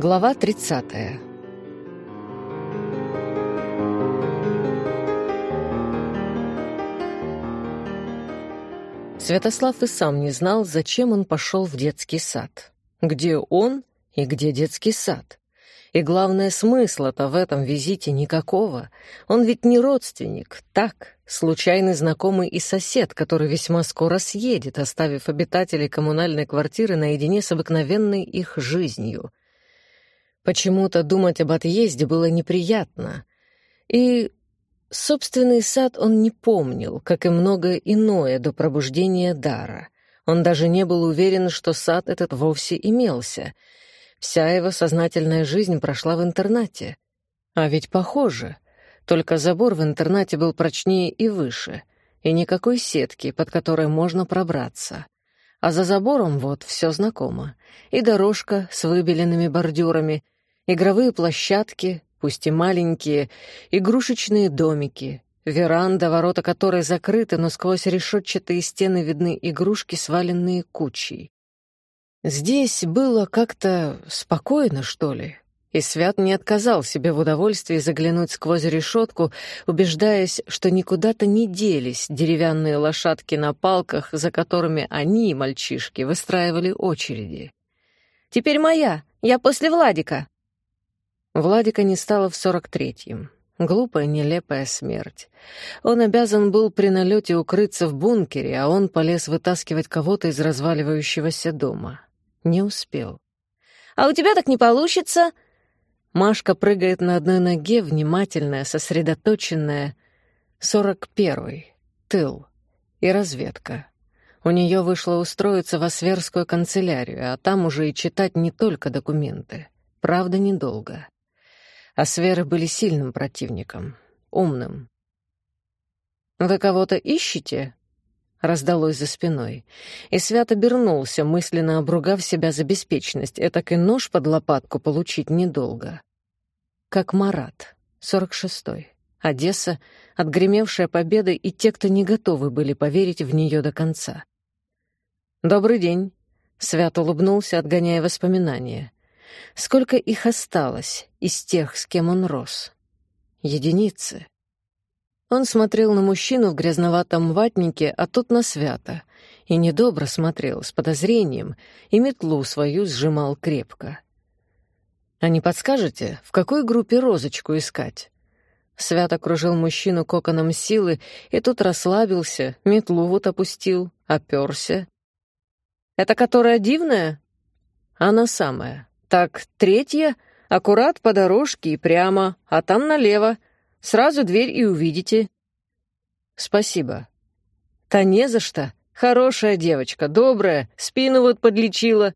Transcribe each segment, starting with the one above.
Глава 30. Святослав и сам не знал, зачем он пошел в детский сад. Где он и где детский сад? И главное, смысла-то в этом визите никакого. Он ведь не родственник, так, случайный знакомый и сосед, который весьма скоро съедет, оставив обитателей коммунальной квартиры наедине с обыкновенной их жизнью. Почему-то думать об отъезде было неприятно. И собственный сад он не помнил, как и многое иное до пробуждения дара. Он даже не был уверен, что сад этот вовсе имелся — Вся его сознательная жизнь прошла в интернате. А ведь похоже. Только забор в интернате был прочнее и выше, и никакой сетки, под которой можно пробраться. А за забором вот все знакомо. И дорожка с выбеленными бордюрами, игровые площадки, пусть и маленькие, игрушечные домики, веранда, ворота которой закрыты, но сквозь решетчатые стены видны игрушки, сваленные кучей. Здесь было как-то спокойно, что ли. И Свят не отказал себе в удовольствии заглянуть сквозь решетку, убеждаясь, что никуда-то не делись деревянные лошадки на палках, за которыми они, мальчишки, выстраивали очереди. «Теперь моя. Я после Владика». Владика не стало в сорок третьем. Глупая, нелепая смерть. Он обязан был при налете укрыться в бункере, а он полез вытаскивать кого-то из разваливающегося дома. Не успел. «А у тебя так не получится!» Машка прыгает на одной ноге, внимательная, сосредоточенная. Сорок первый. Тыл. И разведка. У нее вышло устроиться в Осверскую канцелярию, а там уже и читать не только документы. Правда, недолго. Осверы были сильным противником. Умным. «Вы кого-то ищете?» раздалось за спиной. И Свят обернулся, мысленно обругав себя за беспечность. Этак и нож под лопатку получить недолго. Как Марат, сорок шестой. Одесса, отгремевшая победа, и те, кто не готовы были поверить в нее до конца. «Добрый день», — Свят улыбнулся, отгоняя воспоминания. «Сколько их осталось из тех, с кем он рос?» «Единицы». Он смотрел на мужчину в грязноватом ватнике, а тот на свято. И недобро смотрел, с подозрением, и метлу свою сжимал крепко. «А не подскажете, в какой группе розочку искать?» Свят окружил мужчину коконом силы, и тут расслабился, метлу вот опустил, оперся. «Это которая дивная?» «Она самая. Так, третья, аккурат по дорожке и прямо, а там налево, Сразу дверь и увидите». «Спасибо». «Та не за что. Хорошая девочка, добрая, спину вот подлечила.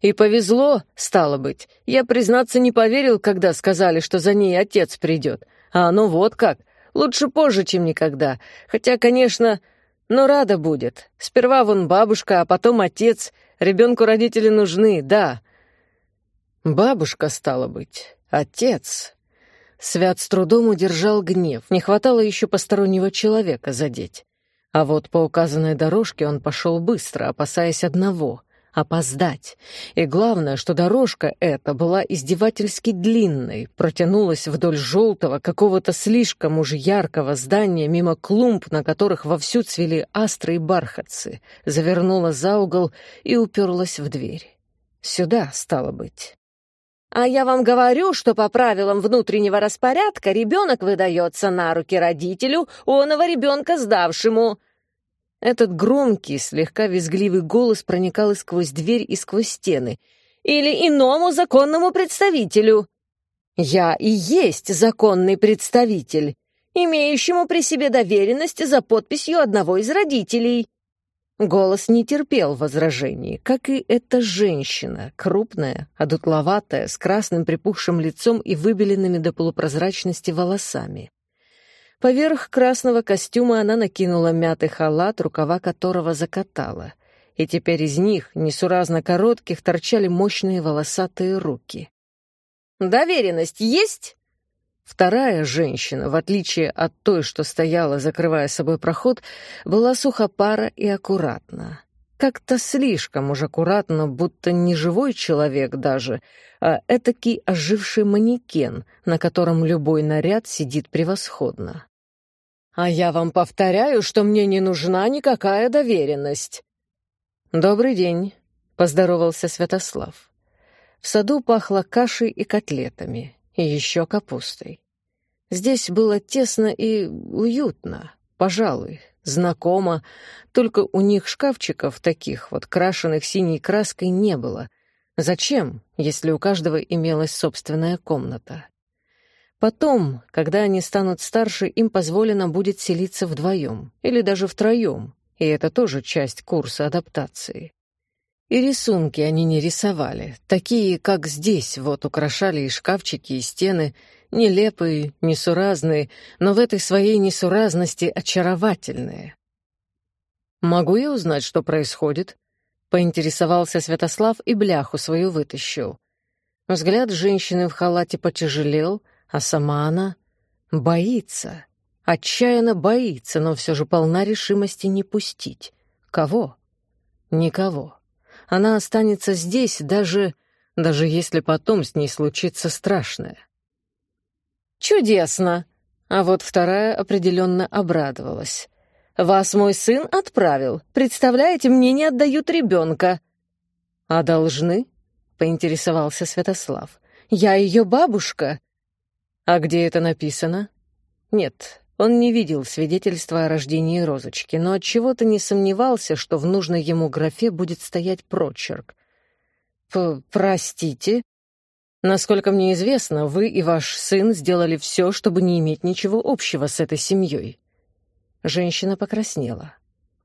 И повезло, стало быть. Я, признаться, не поверил, когда сказали, что за ней отец придет. А оно вот как. Лучше позже, чем никогда. Хотя, конечно, но рада будет. Сперва вон бабушка, а потом отец. Ребенку родители нужны, да. Бабушка, стало быть. Отец. Свят с трудом удержал гнев. Не хватало еще постороннего человека задеть. А вот по указанной дорожке он пошел быстро, опасаясь одного — опоздать. И главное, что дорожка эта была издевательски длинной, протянулась вдоль желтого, какого-то слишком уж яркого здания, мимо клумб, на которых вовсю цвели астры и бархатцы, завернула за угол и уперлась в дверь. Сюда, стало быть. А я вам говорю, что по правилам внутреннего распорядка ребенок выдается на руки родителю, оного ребенка сдавшему». Этот громкий, слегка визгливый голос проникал и сквозь дверь, и сквозь стены. «Или иному законному представителю». «Я и есть законный представитель, имеющему при себе доверенность за подписью одного из родителей». Голос не терпел возражений, как и эта женщина, крупная, одутловатая, с красным припухшим лицом и выбеленными до полупрозрачности волосами. Поверх красного костюма она накинула мятый халат, рукава которого закатала, и теперь из них, несуразно коротких, торчали мощные волосатые руки. «Доверенность есть?» Вторая женщина, в отличие от той, что стояла, закрывая собой проход, была сухопара и аккуратна. как-то слишком уж аккуратно, будто не живой человек даже, а этакий оживший манекен, на котором любой наряд сидит превосходно. «А я вам повторяю, что мне не нужна никакая доверенность». «Добрый день», — поздоровался Святослав. В саду пахло кашей и котлетами, и еще капустой. Здесь было тесно и уютно, пожалуй, знакомо, только у них шкафчиков таких вот, крашенных синей краской, не было. Зачем, если у каждого имелась собственная комната? Потом, когда они станут старше, им позволено будет селиться вдвоем или даже втроем, и это тоже часть курса адаптации. И рисунки они не рисовали, такие, как здесь, вот украшали и шкафчики, и стены, нелепые, несуразные, но в этой своей несуразности очаровательные. «Могу я узнать, что происходит?» — поинтересовался Святослав и бляху свою вытащил. Взгляд женщины в халате потяжелел, а сама она боится, отчаянно боится, но все же полна решимости не пустить. Кого? Никого. Она останется здесь, даже... даже если потом с ней случится страшное. «Чудесно!» А вот вторая определенно обрадовалась. «Вас мой сын отправил. Представляете, мне не отдают ребенка». «А должны?» — поинтересовался Святослав. «Я ее бабушка». «А где это написано?» «Нет, он не видел свидетельства о рождении Розочки, но от чего то не сомневался, что в нужной ему графе будет стоять прочерк. «Простите?» «Насколько мне известно, вы и ваш сын сделали все, чтобы не иметь ничего общего с этой семьей». Женщина покраснела.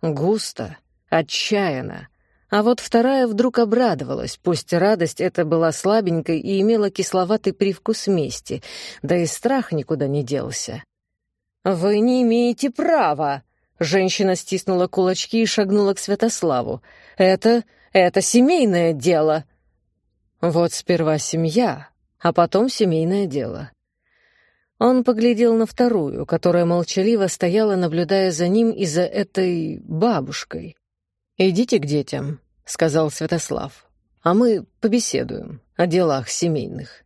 Густо, отчаянно. А вот вторая вдруг обрадовалась, пусть радость эта была слабенькой и имела кисловатый привкус мести, да и страх никуда не делся. «Вы не имеете права!» Женщина стиснула кулачки и шагнула к Святославу. «Это... это семейное дело!» «Вот сперва семья, а потом семейное дело». Он поглядел на вторую, которая молчаливо стояла, наблюдая за ним и за этой бабушкой. «Идите к детям», — сказал Святослав, — «а мы побеседуем о делах семейных».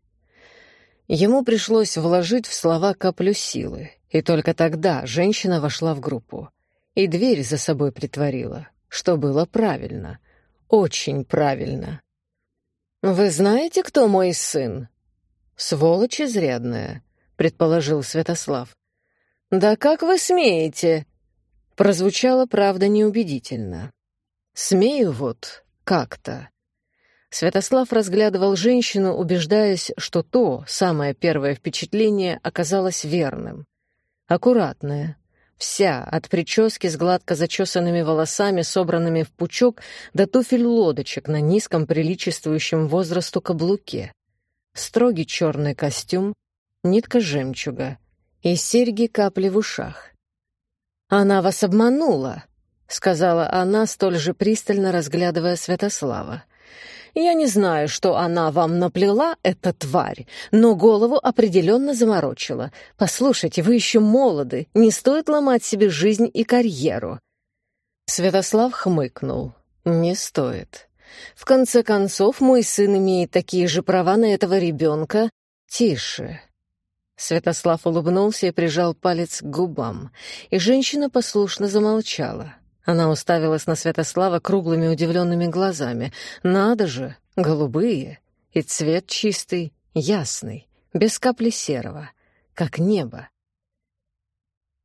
Ему пришлось вложить в слова каплю силы, и только тогда женщина вошла в группу. И дверь за собой притворила, что было правильно. Очень правильно. «Вы знаете, кто мой сын?» «Сволочь изрядная», — предположил Святослав. «Да как вы смеете?» Прозвучало, правда, неубедительно. «Смею вот, как-то». Святослав разглядывал женщину, убеждаясь, что то, самое первое впечатление, оказалось верным. Аккуратная, вся, от прически с гладко зачесанными волосами, собранными в пучок, до туфель-лодочек на низком приличествующем возрасту каблуке. Строгий черный костюм, нитка жемчуга и серьги-капли в ушах. «Она вас обманула», — сказала она, столь же пристально разглядывая Святослава. Я не знаю, что она вам наплела, эта тварь, но голову определенно заморочила. Послушайте, вы еще молоды, не стоит ломать себе жизнь и карьеру». Святослав хмыкнул. «Не стоит. В конце концов, мой сын имеет такие же права на этого ребенка. Тише». Святослав улыбнулся и прижал палец к губам, и женщина послушно замолчала. Она уставилась на Святослава круглыми удивленными глазами. «Надо же! Голубые! И цвет чистый, ясный, без капли серого, как небо.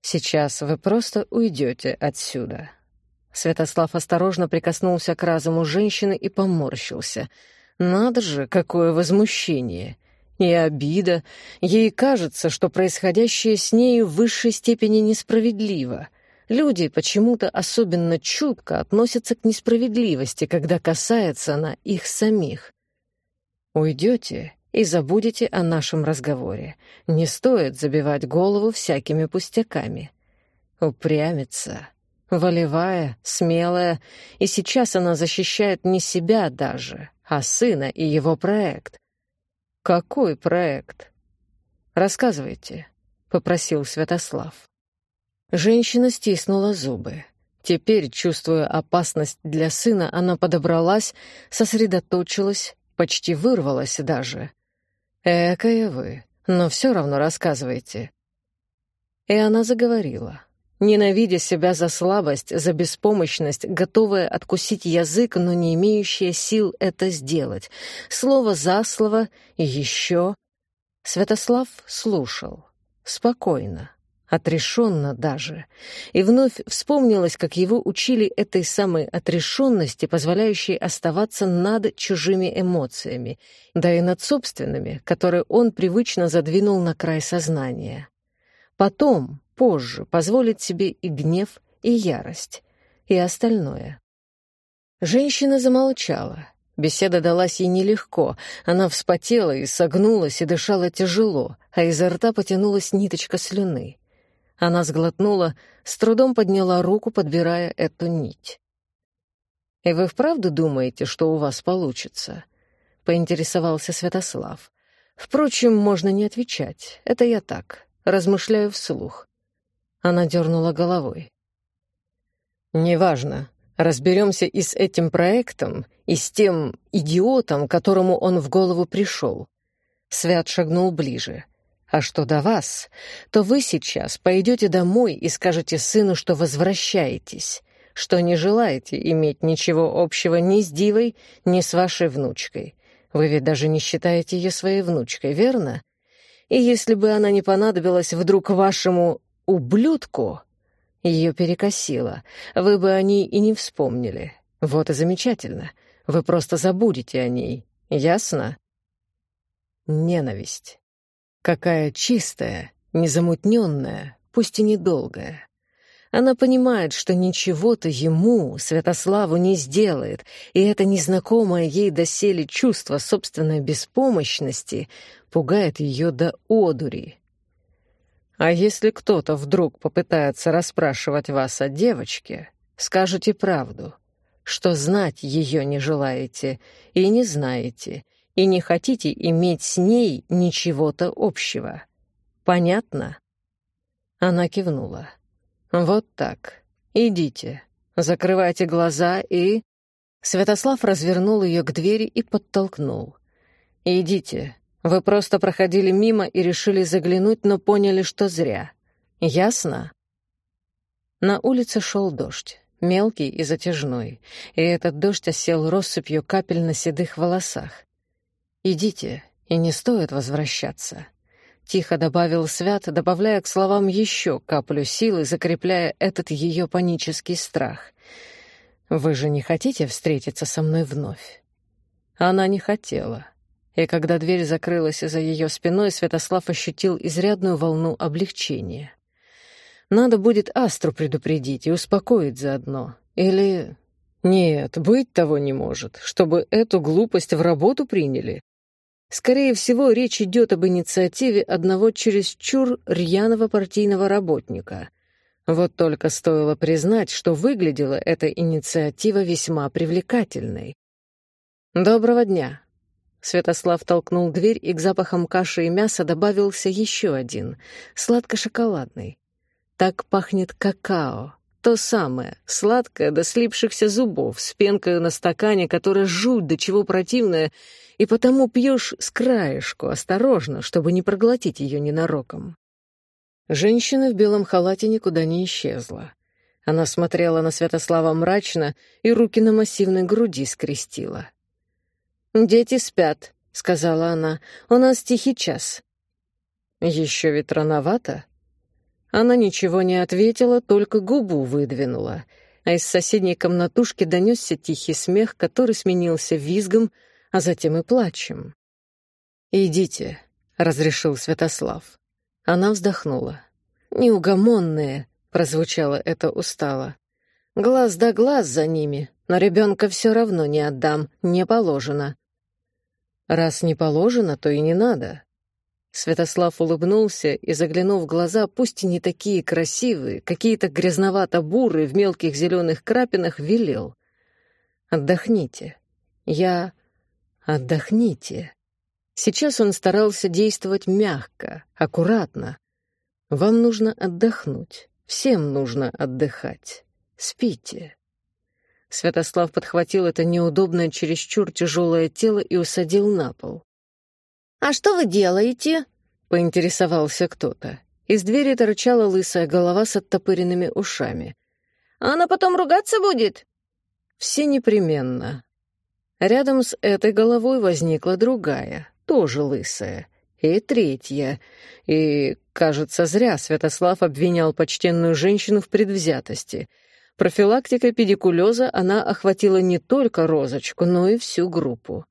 Сейчас вы просто уйдете отсюда». Святослав осторожно прикоснулся к разуму женщины и поморщился. «Надо же, какое возмущение!» и обида. Ей кажется, что происходящее с нею в высшей степени несправедливо. Люди почему-то особенно чутко относятся к несправедливости, когда касается она их самих. Уйдете и забудете о нашем разговоре. Не стоит забивать голову всякими пустяками. Упрямится, волевая, смелая, и сейчас она защищает не себя даже, а сына и его проект. Какой проект? Рассказывайте, — попросил Святослав. Женщина стиснула зубы. Теперь, чувствуя опасность для сына, она подобралась, сосредоточилась, почти вырвалась даже. «Экая вы, но все равно рассказывайте». И она заговорила ненавидя себя за слабость, за беспомощность, готовая откусить язык, но не имеющая сил это сделать. Слово за слово и еще. Святослав слушал. Спокойно, отрешенно даже. И вновь вспомнилось, как его учили этой самой отрешенности, позволяющей оставаться над чужими эмоциями, да и над собственными, которые он привычно задвинул на край сознания. Потом, позже позволить себе и гнев, и ярость, и остальное. Женщина замолчала. Беседа далась ей нелегко. Она вспотела и согнулась, и дышала тяжело, а изо рта потянулась ниточка слюны. Она сглотнула, с трудом подняла руку, подбирая эту нить. «И вы вправду думаете, что у вас получится?» — поинтересовался Святослав. «Впрочем, можно не отвечать. Это я так, размышляю вслух. Она дернула головой. «Неважно. Разберемся и с этим проектом, и с тем идиотом, которому он в голову пришел». Свят шагнул ближе. «А что до вас, то вы сейчас пойдете домой и скажете сыну, что возвращаетесь, что не желаете иметь ничего общего ни с Дивой, ни с вашей внучкой. Вы ведь даже не считаете ее своей внучкой, верно? И если бы она не понадобилась вдруг вашему ублюдку!» Ее перекосило. Вы бы о ней и не вспомнили. Вот и замечательно. Вы просто забудете о ней. Ясно? Ненависть. Какая чистая, незамутненная, пусть и недолгая. Она понимает, что ничего-то ему, Святославу, не сделает, и это незнакомое ей доселе чувство собственной беспомощности пугает ее до одури. А если кто-то вдруг попытается расспрашивать вас о девочке, скажете правду, что знать ее не желаете и не знаете, и не хотите иметь с ней ничего-то общего. Понятно? Она кивнула. Вот так. Идите. Закрывайте глаза и... Святослав развернул ее к двери и подтолкнул. «Идите, вы просто проходили мимо и решили заглянуть, но поняли, что зря. Ясно? На улице шел дождь, мелкий и затяжной, и этот дождь осел россыпью капель на седых волосах. «Идите, и не стоит возвращаться», — тихо добавил Свят, добавляя к словам еще каплю силы, закрепляя этот ее панический страх. «Вы же не хотите встретиться со мной вновь?» Она не хотела и когда дверь закрылась за ее спиной, Святослав ощутил изрядную волну облегчения. Надо будет Астру предупредить и успокоить заодно. Или... Нет, быть того не может, чтобы эту глупость в работу приняли. Скорее всего, речь идет об инициативе одного чересчур рьяного партийного работника. Вот только стоило признать, что выглядела эта инициатива весьма привлекательной. «Доброго дня», Святослав толкнул дверь, и к запахам каши и мяса добавился еще один, сладко-шоколадный. Так пахнет какао. То самое, сладкое до слипшихся зубов, с пенкой на стакане, которая жуть до чего противная, и потому пьешь с краешку, осторожно, чтобы не проглотить ее ненароком. Женщина в белом халате никуда не исчезла. Она смотрела на Святослава мрачно и руки на массивной груди скрестила. «Дети спят», — сказала она. «У нас тихий час». «Еще ведь рановато?» Она ничего не ответила, только губу выдвинула, а из соседней комнатушки донесся тихий смех, который сменился визгом, а затем и плачем. «Идите», — разрешил Святослав. Она вздохнула. «Неугомонные», — прозвучало это устало. «Глаз да глаз за ними, но ребенка все равно не отдам, не положено. Раз не положено, то и не надо. Святослав улыбнулся и, заглянув в глаза, пусть и не такие красивые, какие-то грязновато-бурые в мелких зеленых крапинах, велел. «Отдохните. Я... Отдохните». Сейчас он старался действовать мягко, аккуратно. Вам нужно отдохнуть. Всем нужно отдыхать. спите. Святослав подхватил это неудобное, чересчур тяжелое тело и усадил на пол. «А что вы делаете?» — поинтересовался кто-то. Из двери торчала лысая голова с оттопыренными ушами. «А она потом ругаться будет?» «Все непременно». Рядом с этой головой возникла другая, тоже лысая, и третья. И, кажется, зря Святослав обвинял почтенную женщину в предвзятости — Профилактика педикулеза она охватила не только розочку, но и всю группу.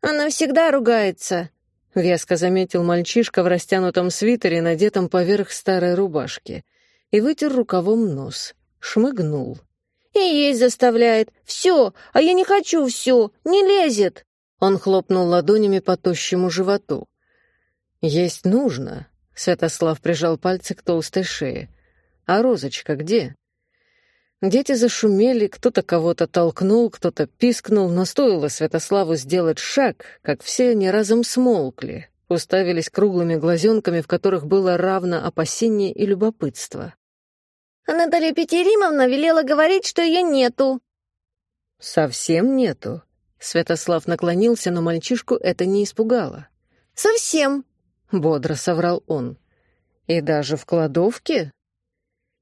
«Она всегда ругается», — веско заметил мальчишка в растянутом свитере, надетом поверх старой рубашки, и вытер рукавом нос, шмыгнул. «И есть заставляет. Все, а я не хочу все, не лезет!» Он хлопнул ладонями по тощему животу. «Есть нужно», — Святослав прижал пальцы к толстой шее. «А розочка где?» Дети зашумели, кто-то кого-то толкнул, кто-то пискнул, но стоило Святославу сделать шаг, как все они разом смолкли, уставились круглыми глазенками, в которых было равно опасение и любопытство. «А Наталья Петеримовна велела говорить, что ее нету». «Совсем нету». Святослав наклонился, но мальчишку это не испугало. «Совсем», — бодро соврал он. «И даже в кладовке?»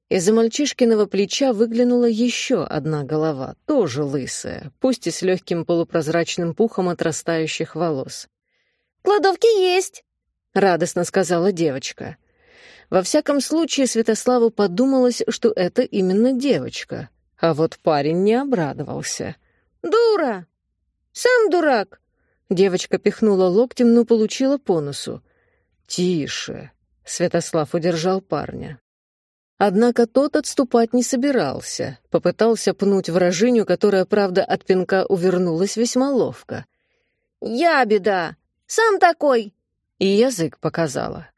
Из-за мальчишкиного плеча выглянула еще одна голова, тоже лысая, пусть и с легким полупрозрачным пухом отрастающих волос. «Кладовки есть!» — радостно сказала девочка. Во всяком случае, Святославу подумалось, что это именно девочка, а вот парень не обрадовался. «Дура! Сам дурак!» Девочка пихнула локтем, но получила по носу. «Тише!» — Святослав удержал парня. Однако тот отступать не собирался, попытался пнуть вражиню, которая, правда, от пинка увернулась весьма ловко. «Я беда! Сам такой!» И язык показала.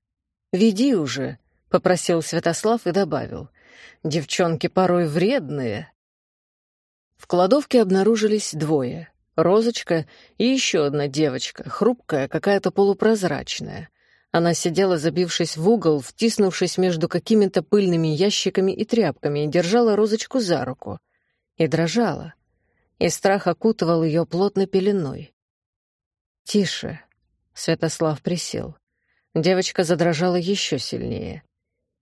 «Веди уже», — попросил Святослав и добавил. «Девчонки порой вредные». В кладовке обнаружились двое — Розочка и еще одна девочка, хрупкая, какая-то полупрозрачная. Она сидела, забившись в угол, втиснувшись между какими-то пыльными ящиками и тряпками, и держала розочку за руку. И дрожала. И страх окутывал ее плотной пеленой. «Тише», — Святослав присел. Девочка задрожала еще сильнее.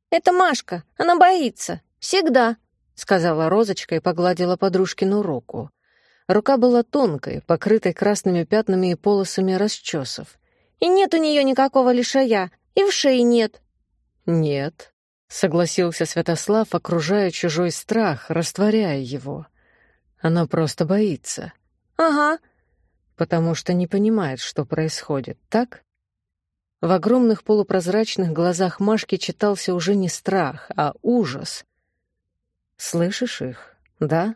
«Это Машка, она боится. Всегда», — сказала Розочка и погладила подружкину руку. Рука была тонкой, покрытой красными пятнами и полосами расчесов. И нет у нее никакого лишая, и в шее нет». «Нет», — согласился Святослав, окружая чужой страх, растворяя его. «Она просто боится». «Ага». «Потому что не понимает, что происходит, так?» В огромных полупрозрачных глазах Машки читался уже не страх, а ужас. «Слышишь их, да?»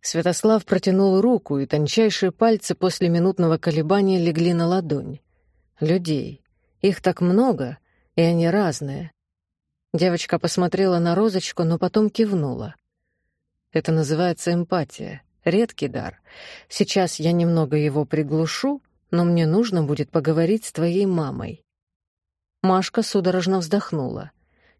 Святослав протянул руку, и тончайшие пальцы после минутного колебания легли на ладонь людей. Их так много, и они разные. Девочка посмотрела на розочку, но потом кивнула. Это называется эмпатия. Редкий дар. Сейчас я немного его приглушу, но мне нужно будет поговорить с твоей мамой. Машка судорожно вздохнула.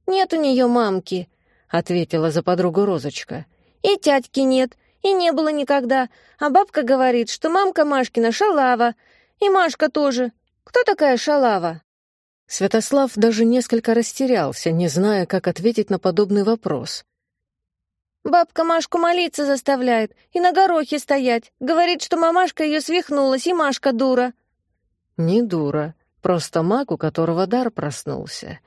«Нет у нее мамки», — ответила за подругу Розочка. «И тятьки нет, и не было никогда. А бабка говорит, что мамка Машкина шалава, и Машка тоже. Кто такая шалава?» Святослав даже несколько растерялся, не зная, как ответить на подобный вопрос. «Бабка Машку молиться заставляет и на горохе стоять. Говорит, что мамашка ее свихнулась, и Машка дура». «Не дура, просто маг, у которого дар проснулся».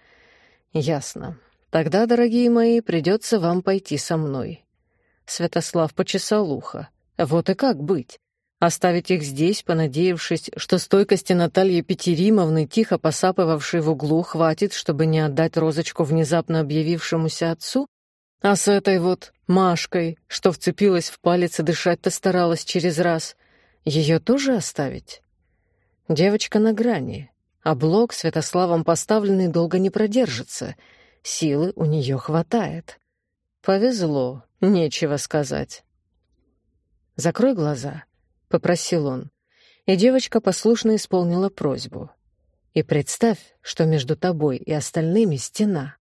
«Ясно. Тогда, дорогие мои, придется вам пойти со мной». Святослав почесал ухо. «Вот и как быть? Оставить их здесь, понадеявшись, что стойкости Натальи Петеримовны, тихо посапывавшей в углу, хватит, чтобы не отдать розочку внезапно объявившемуся отцу? А с этой вот Машкой, что вцепилась в палец и дышать-то старалась через раз, ее тоже оставить? Девочка на грани, а блок Святославом поставленный долго не продержится. Силы у нее хватает. Повезло, нечего сказать. Закрой глаза —— попросил он. И девочка послушно исполнила просьбу. «И представь, что между тобой и остальными стена».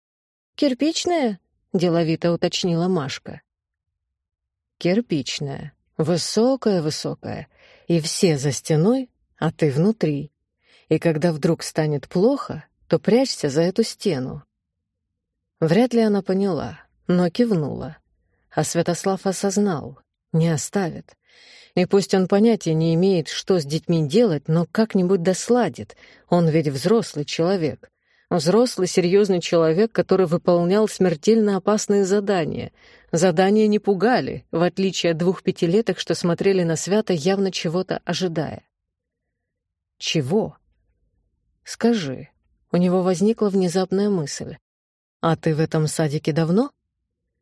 «Кирпичная?» — деловито уточнила Машка. кирпичная, высокая-высокая, и все за стеной, а ты внутри. И когда вдруг станет плохо, то прячься за эту стену. Вряд ли она поняла, но кивнула. А Святослав осознал — не оставит. И пусть он понятия не имеет, что с детьми делать, но как-нибудь досладит. Он ведь взрослый человек. Взрослый, серьезный человек, который выполнял смертельно опасные задания. Задания не пугали, в отличие от двух пятилеток, что смотрели на Свято, явно чего-то ожидая. Чего? Скажи. У него возникла внезапная мысль. «А ты в этом садике давно?»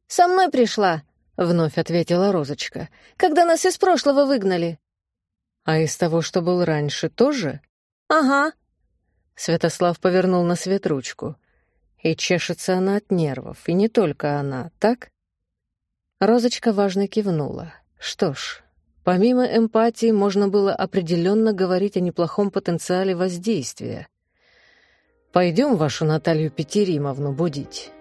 «Со мной пришла», — вновь ответила Розочка, «когда нас из прошлого выгнали». «А из того, что был раньше, тоже?» «Ага». Святослав повернул на свет ручку. И чешется она от нервов, и не только она, так? Розочка важно кивнула. Что ж, помимо эмпатии можно было определенно говорить о неплохом потенциале воздействия. Пойдем вашу Наталью Петеримовну будить.